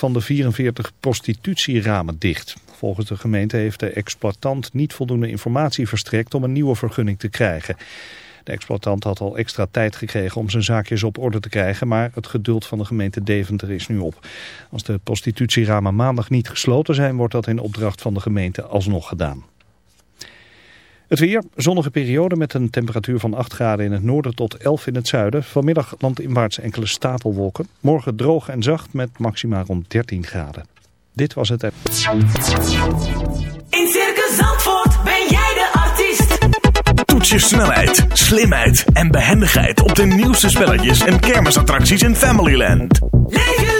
van de 44 prostitutieramen dicht. Volgens de gemeente heeft de exploitant niet voldoende informatie verstrekt om een nieuwe vergunning te krijgen. De exploitant had al extra tijd gekregen om zijn zaakjes op orde te krijgen, maar het geduld van de gemeente Deventer is nu op. Als de prostitutieramen maandag niet gesloten zijn, wordt dat in opdracht van de gemeente alsnog gedaan. Het weer, zonnige periode met een temperatuur van 8 graden in het noorden tot 11 in het zuiden. Vanmiddag landinwaarts enkele stapelwolken. Morgen droog en zacht met maximaal rond 13 graden. Dit was het. In Circus Zandvoort ben jij de artiest. Toets je snelheid, slimheid en behendigheid op de nieuwste spelletjes en kermisattracties in Familyland. Leef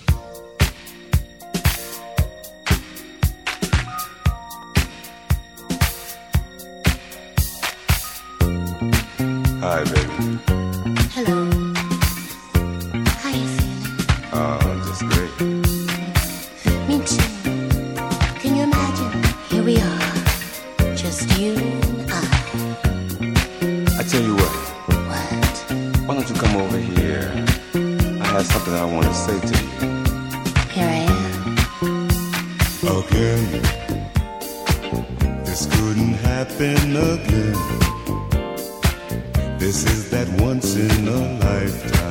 Hi, baby. Hello. How you feeling? Oh, just great. Me too. Can you imagine? Here we are, just you and I. I tell you what, What? why don't you come over here? I have something I want to say to you. Here I am. again. This couldn't happen again. That once in a lifetime.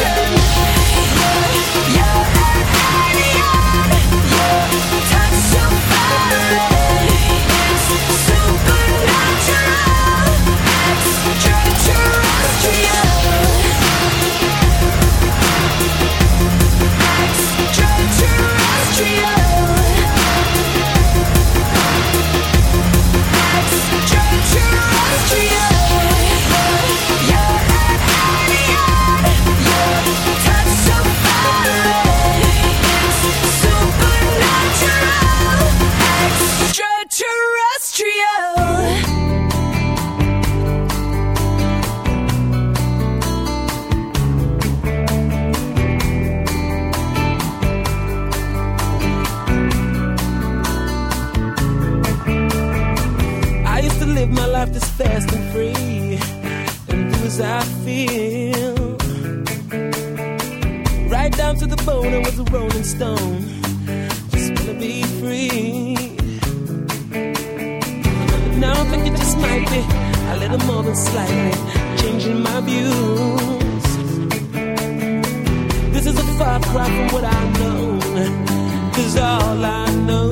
abduction. Life this fast and free and do as I feel. Right down to the bone, I was a rolling stone. Just wanna be free. Now I think it just might be a little more than slightly changing my views. This is a far cry from what I know. Cause all I know,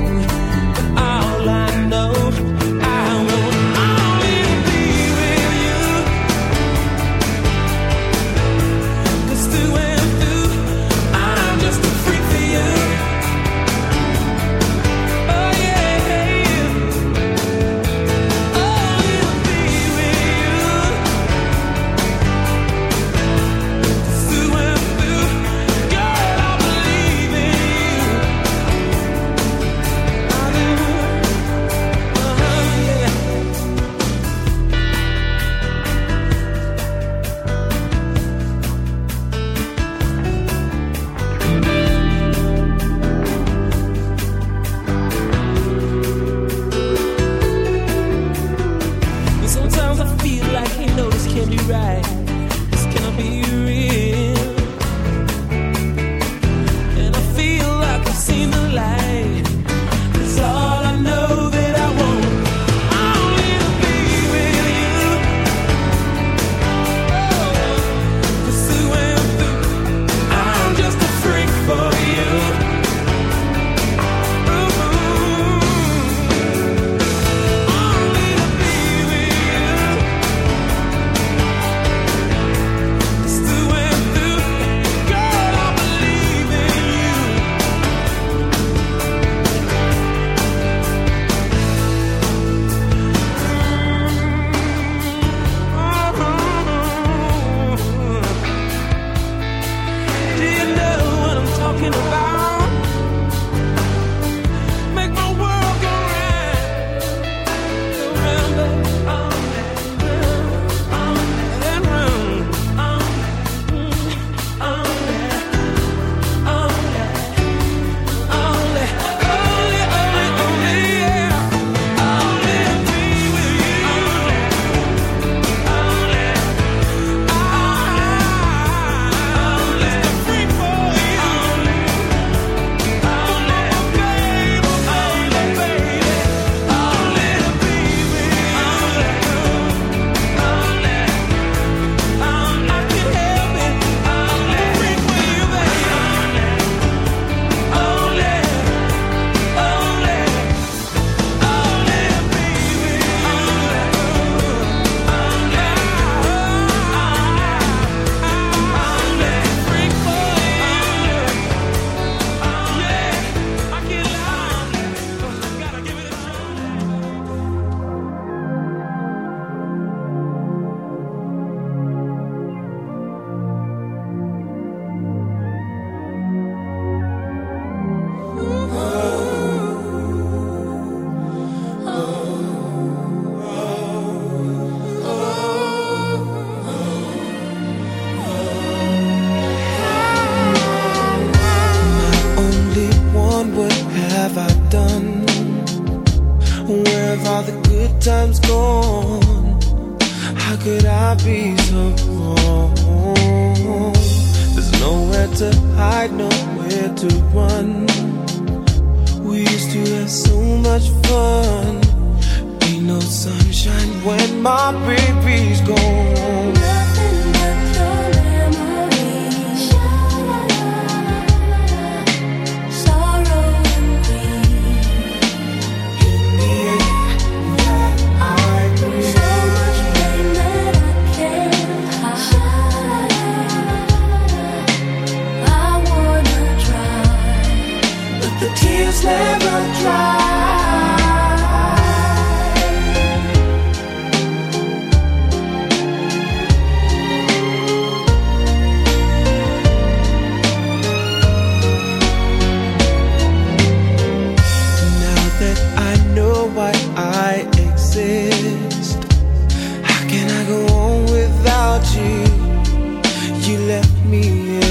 Me here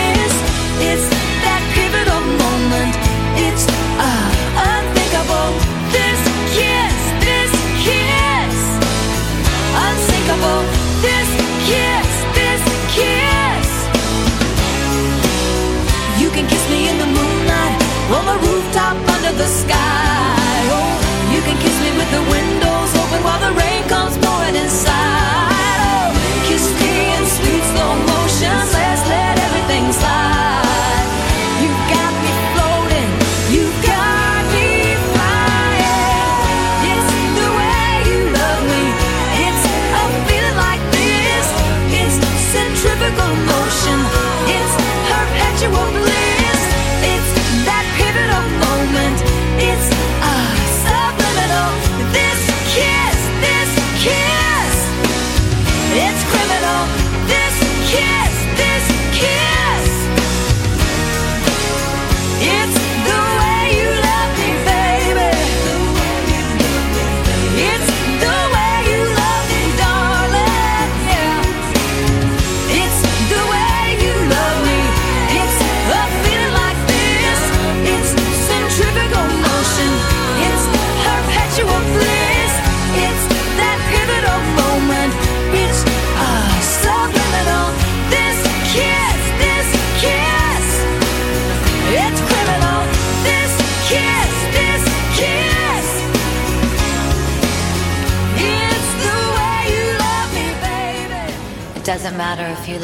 The sky.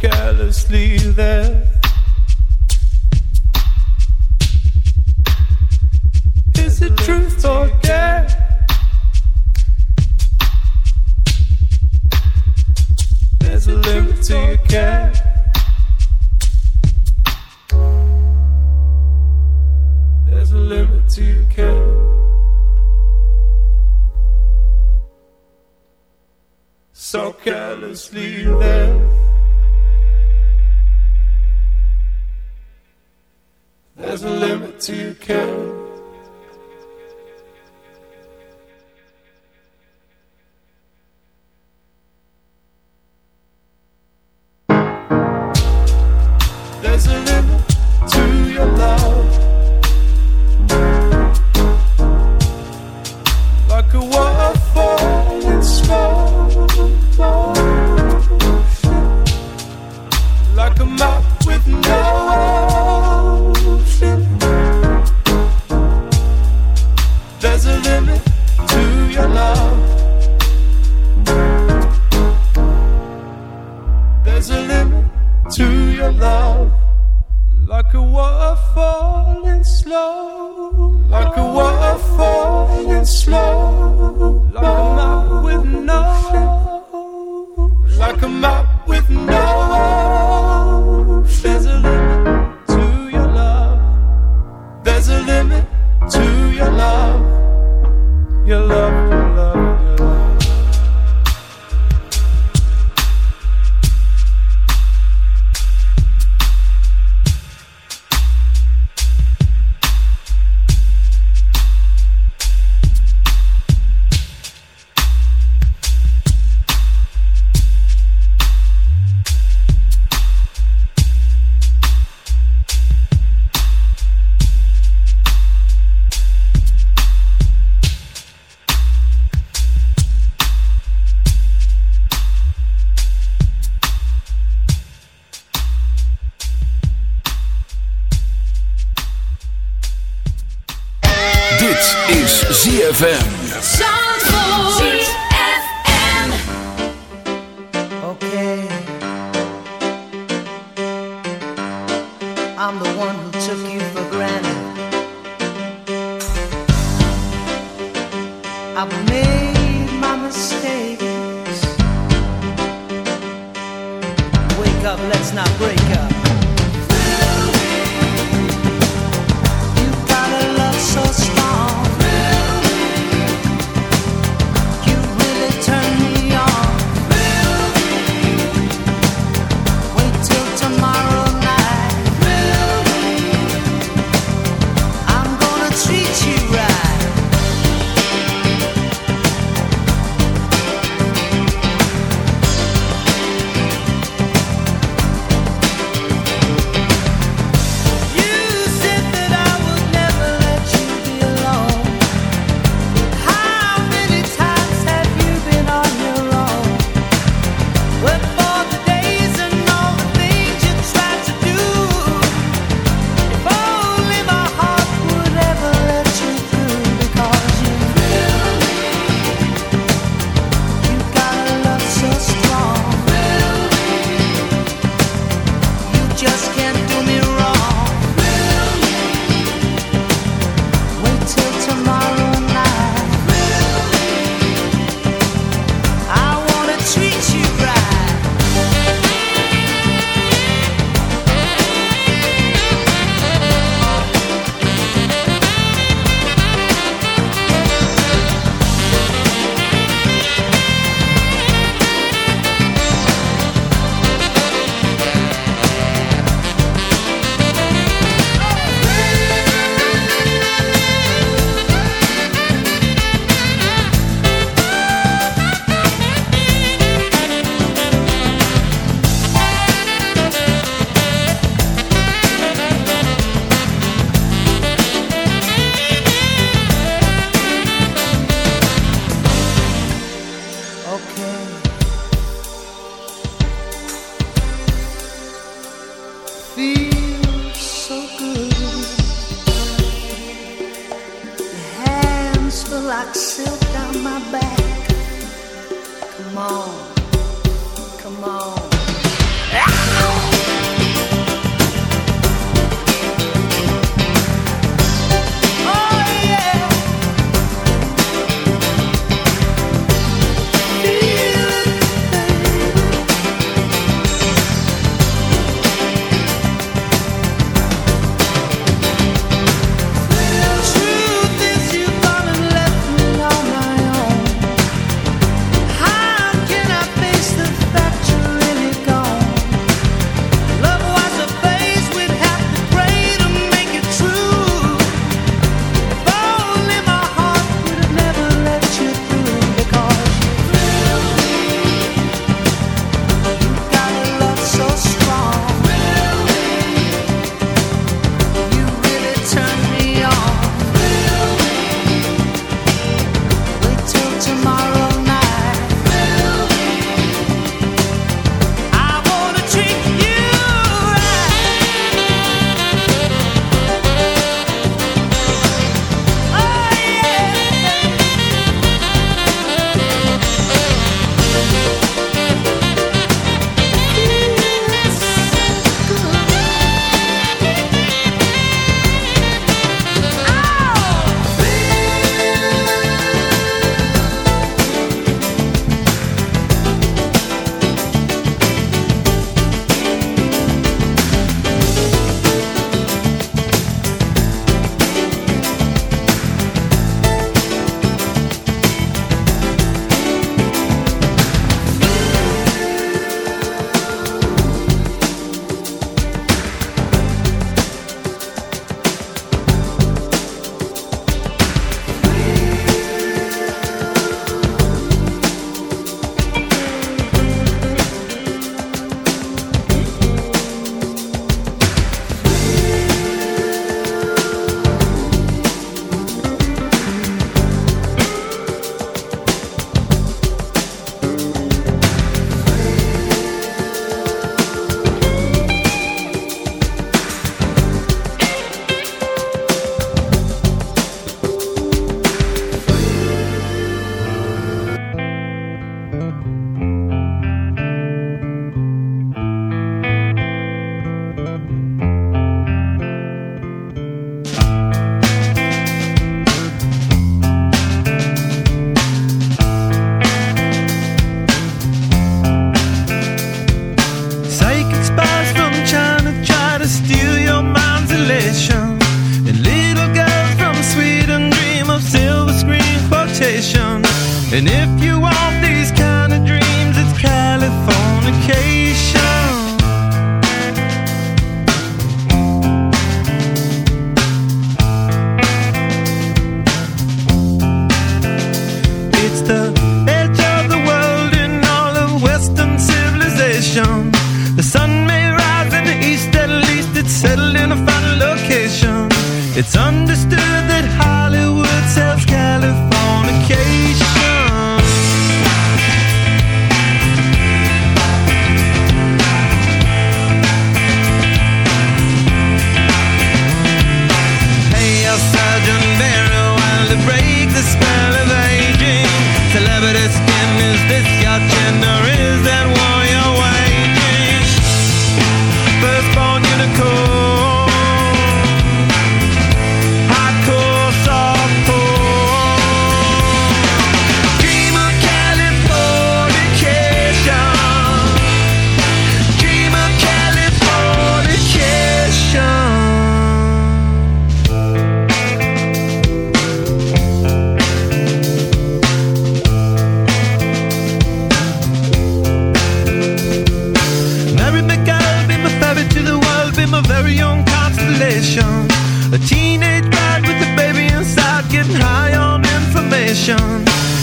carelessly there.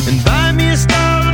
And buy me a star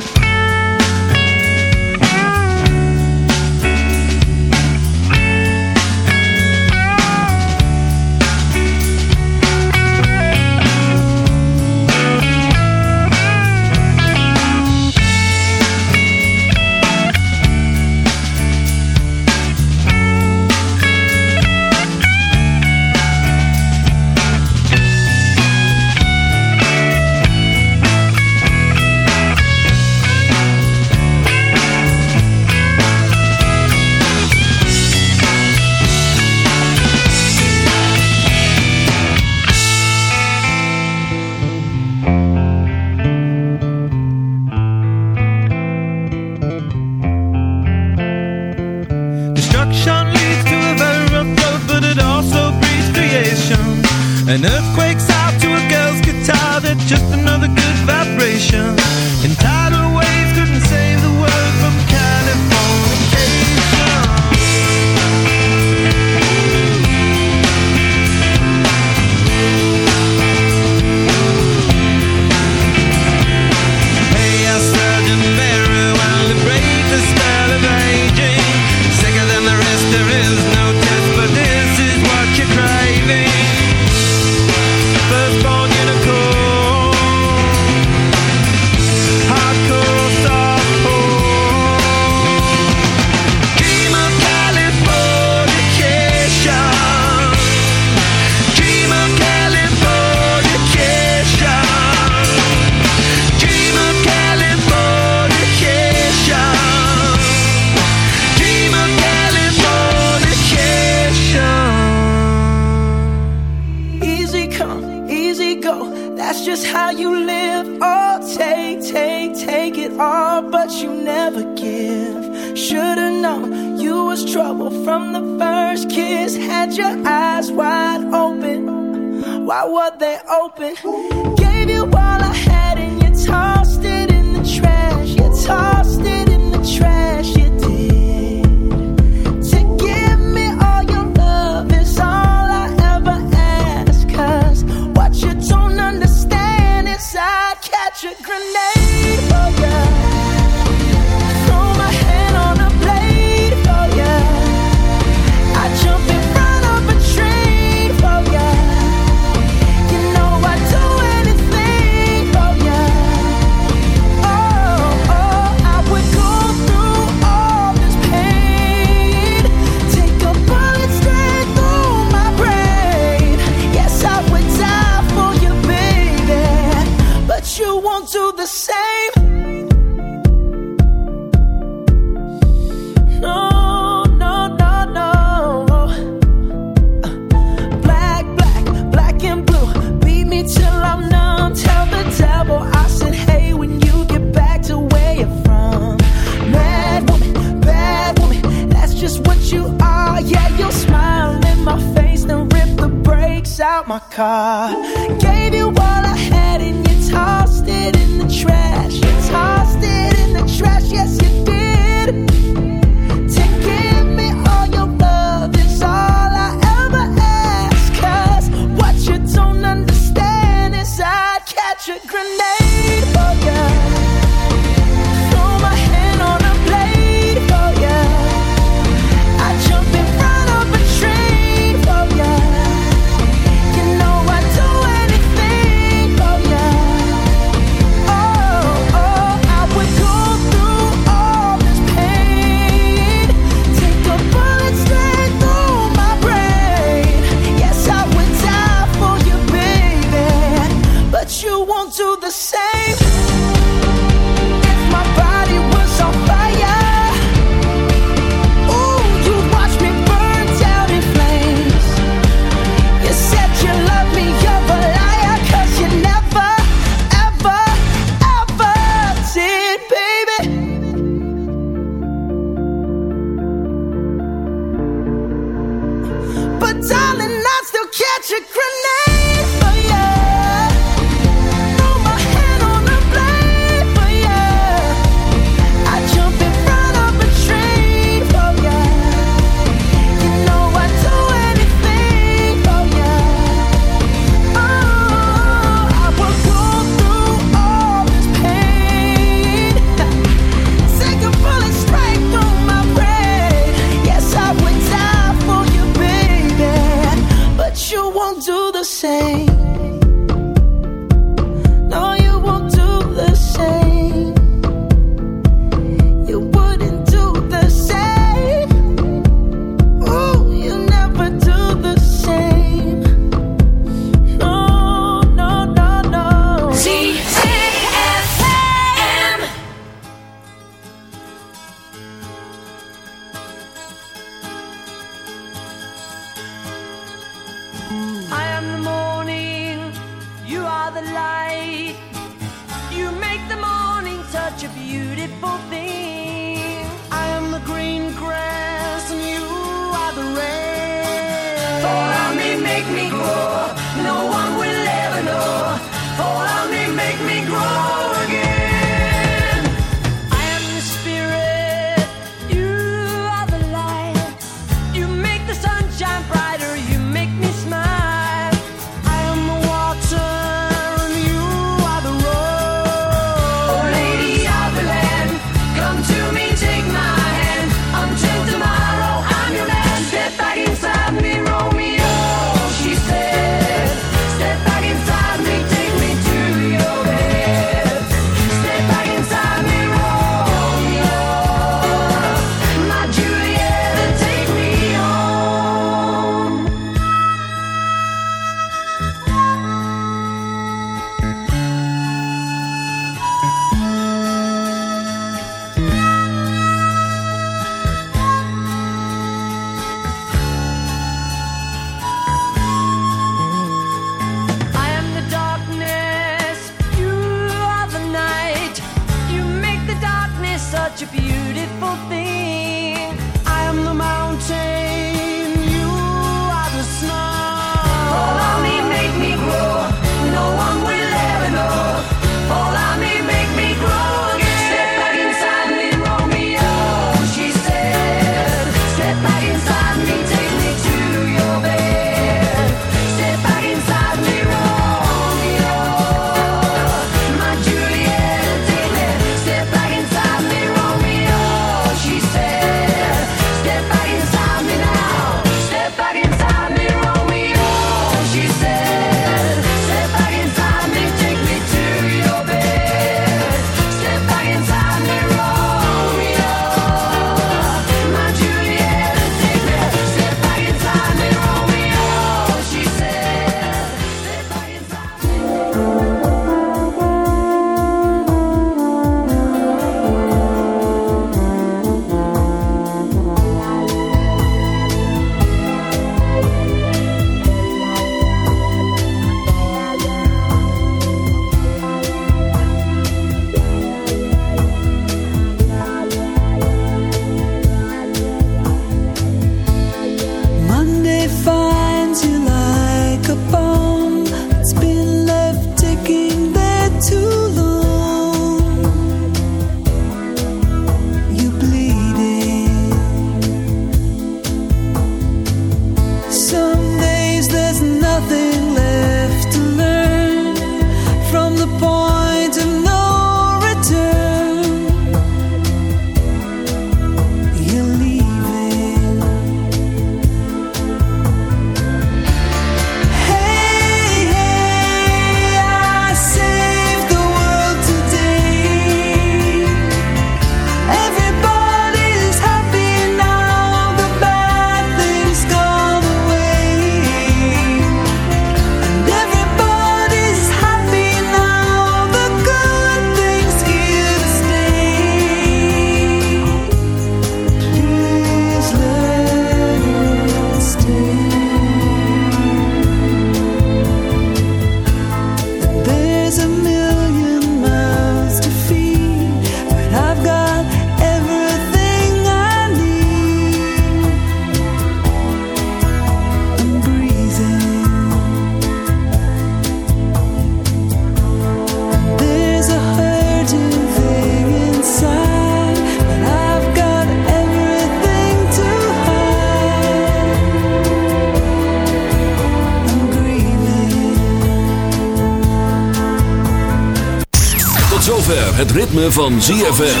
zover het ritme van ZFM.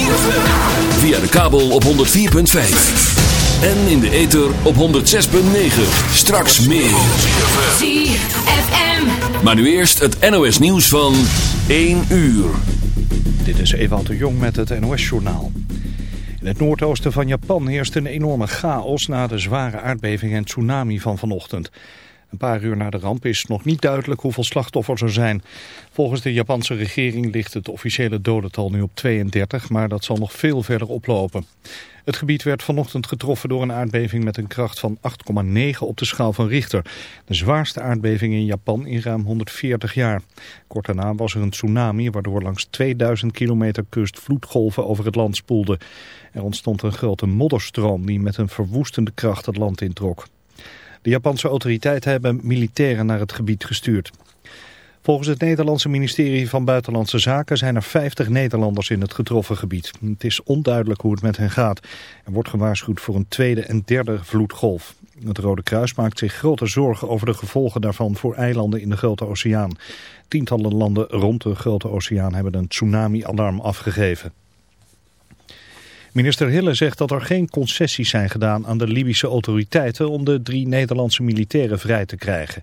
Via de kabel op 104.5. En in de ether op 106.9. Straks meer. ZFM. Maar nu eerst het NOS nieuws van 1 uur. Dit is Ewald de Jong met het NOS-journaal. In het noordoosten van Japan heerst een enorme chaos na de zware aardbeving en tsunami van vanochtend. Een paar uur na de ramp is nog niet duidelijk hoeveel slachtoffers er zijn. Volgens de Japanse regering ligt het officiële dodental nu op 32, maar dat zal nog veel verder oplopen. Het gebied werd vanochtend getroffen door een aardbeving met een kracht van 8,9 op de schaal van Richter. De zwaarste aardbeving in Japan in ruim 140 jaar. Kort daarna was er een tsunami waardoor langs 2000 kilometer kust vloedgolven over het land spoelden. Er ontstond een grote modderstroom die met een verwoestende kracht het land introk. De Japanse autoriteiten hebben militairen naar het gebied gestuurd. Volgens het Nederlandse ministerie van Buitenlandse Zaken zijn er 50 Nederlanders in het getroffen gebied. Het is onduidelijk hoe het met hen gaat. Er wordt gewaarschuwd voor een tweede en derde vloedgolf. Het Rode Kruis maakt zich grote zorgen over de gevolgen daarvan voor eilanden in de Grote Oceaan. Tientallen landen rond de Grote Oceaan hebben een tsunami-alarm afgegeven. Minister Hille zegt dat er geen concessies zijn gedaan aan de Libische autoriteiten om de drie Nederlandse militairen vrij te krijgen.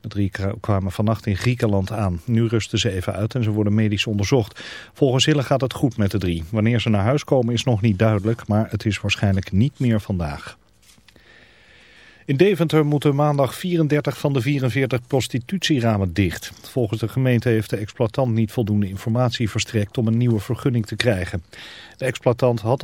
De drie kwamen vannacht in Griekenland aan. Nu rusten ze even uit en ze worden medisch onderzocht. Volgens Hille gaat het goed met de drie. Wanneer ze naar huis komen is nog niet duidelijk, maar het is waarschijnlijk niet meer vandaag. In Deventer moeten maandag 34 van de 44 prostitutieramen dicht. Volgens de gemeente heeft de exploitant niet voldoende informatie verstrekt om een nieuwe vergunning te krijgen. De exploitant had